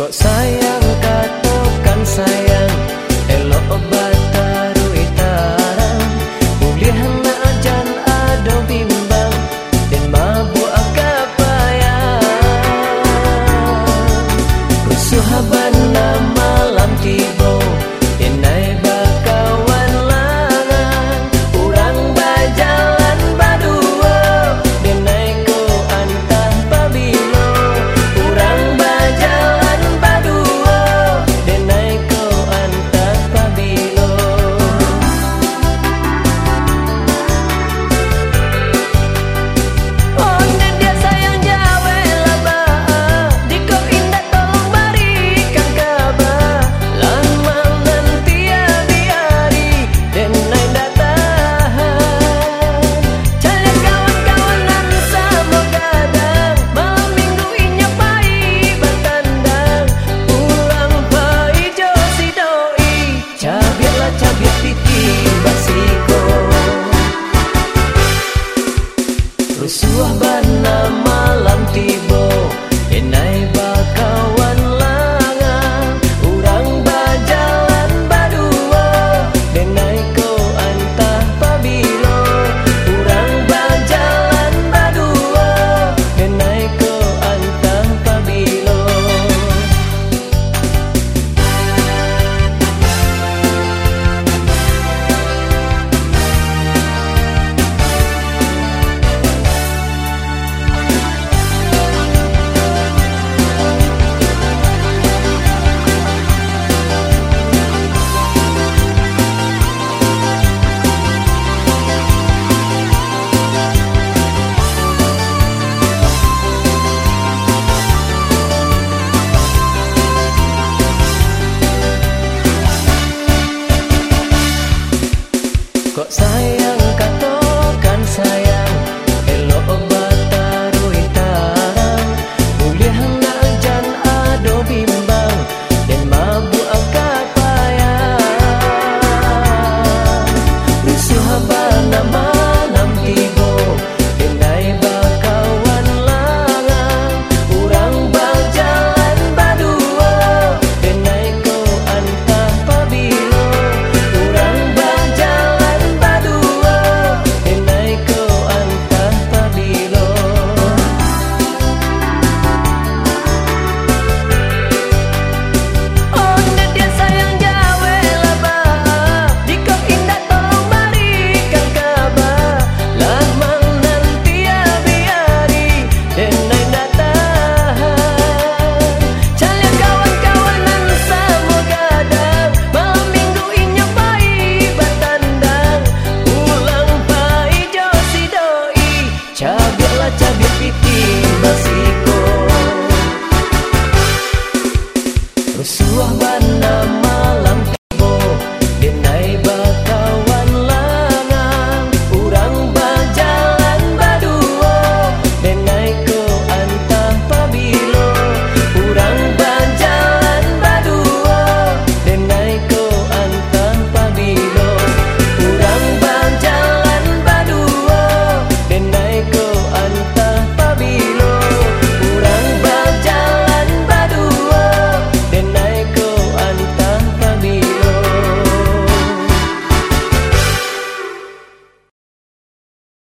Kok sayang katakan sayang Elok obat taru itarang Boleh hana ajan ado bimbang Dan mabu akapayang Rusuhaban na nama tiba Kok sayang